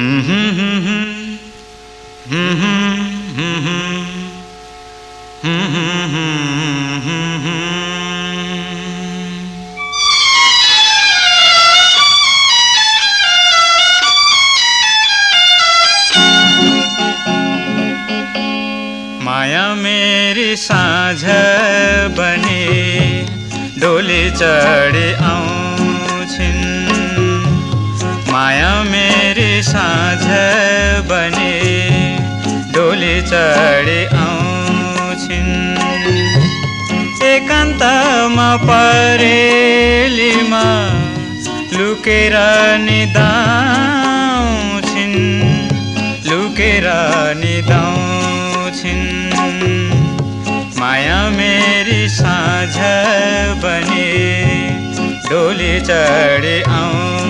माया मेरी साँझ बने डोली चढी आउँछिन् माया मेरी साँझ बने डोली चढी आउँछिन् एकान्तमा परेलीमा लुकेर निदाउँछिन् लुकेर निदाउँछिन् माया मेरी साँझ बने डोली चढी आउँछिन्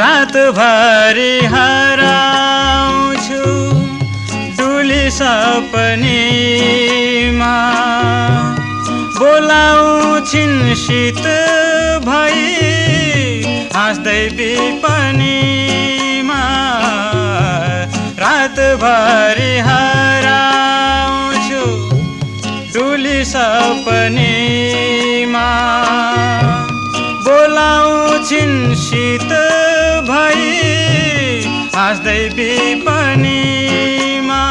रातभरि हराउँछु डुली सपनीमा। बोलाउँछिन् शीत भई हाँस्दै विपनीमा। रातभरि हराउँछु डुली सपनीमा। हाँस्दै विपनीमा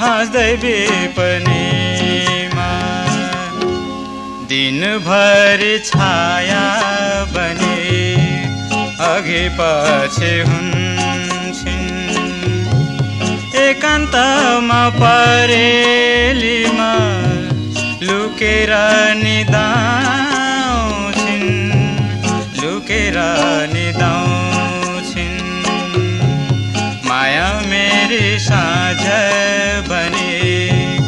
हाँस्दै विपनीमा दिनभरि छाया बने अघि पछि हुन्छन्। एकान्तमा परेलीमा लुकेर निदाउँछिन् साँझ बने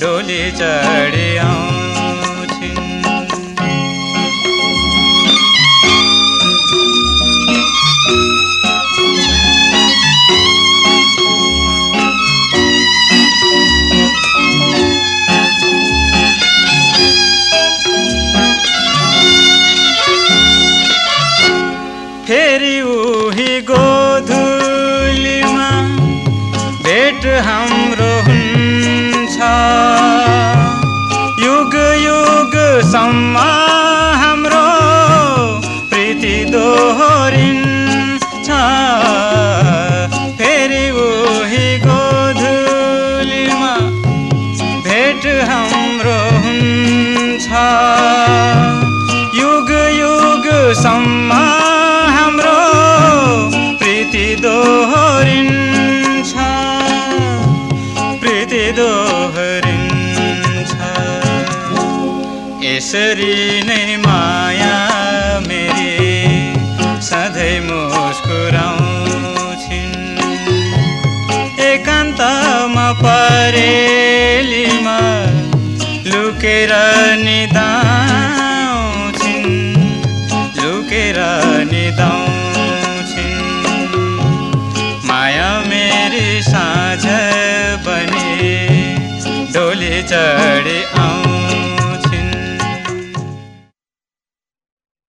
डोली चढी आउँछिन् फेरि उही भेट हाम्रो हुन्छ। युग युगसम्म हाम्रो प्रीति दोहोरिन्छ। फेरि उही गोधुलीमा भेट हाम्रो हुन्छ। युग युगसम्म दोहोरिन्छ यसरी नै माया मेरी सधैँ मुस्कुराउँछिन् एकान्तमा परेलीमा लुकेर निदाउँछिन् लुकेर निदाउँछिन् मेरी